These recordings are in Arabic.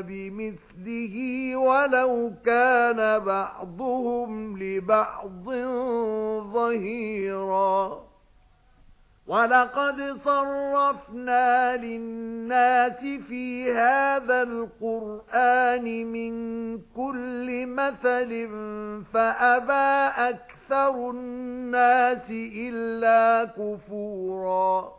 بِمِثْلِهِ وَلَوْ كَانَ بَعْضُهُمْ لِبَعْضٍ ظَهِيرًا وَلَقَدْ صَرَّفْنَا لِلنَّاسِ فِي هَذَا الْقُرْآنِ مِنْ كُلِّ مَثَلٍ فَأَبَى أَكْثَرُ النَّاسِ إِلَّا كُفُورًا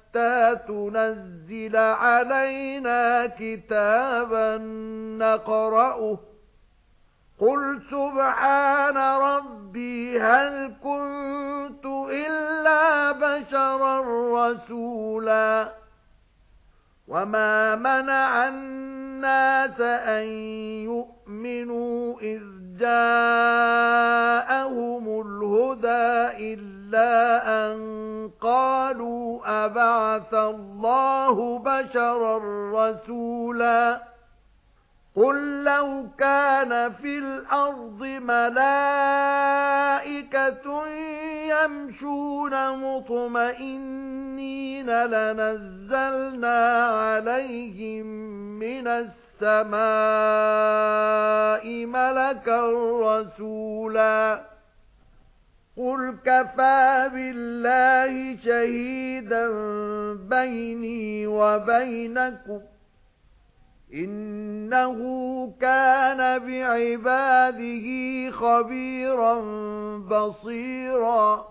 حَتَّى تُنَزِّلَ عَلَيْنَا كِتَابًا نَّقْرَؤُهُ قُلْ سُبْحَانَ رَبِّي هَلْ كُنتُ إِلَّا بَشَرًا رَّسُولًا وَمَا مَنَعَ النَّاسَ أَن يُؤْمِنُوا إِذْ جَاءَهُمُ إِلَّا أَن قَالُوا أَبَعَثَ اللَّهُ بَشَرًا رَّسُولًا قُل لَّوْ كَانَ فِي الْأَرْضِ مَلَائِكَةٌ يَمْشُونَ مُطْمَئِنِّينَ لَنَزَّلْنَا عَلَيْهِم مِّنَ السَّمَاءِ مَلَكًا رَّسُولًا قُلْ كَفَى بِاللَّهِ شَهِيدًا بَيْنِي وَبَيْنَكُمْ إِنَّهُ كَانَ بِعِبَادِهِ خَبِيرًا بَصِيرًا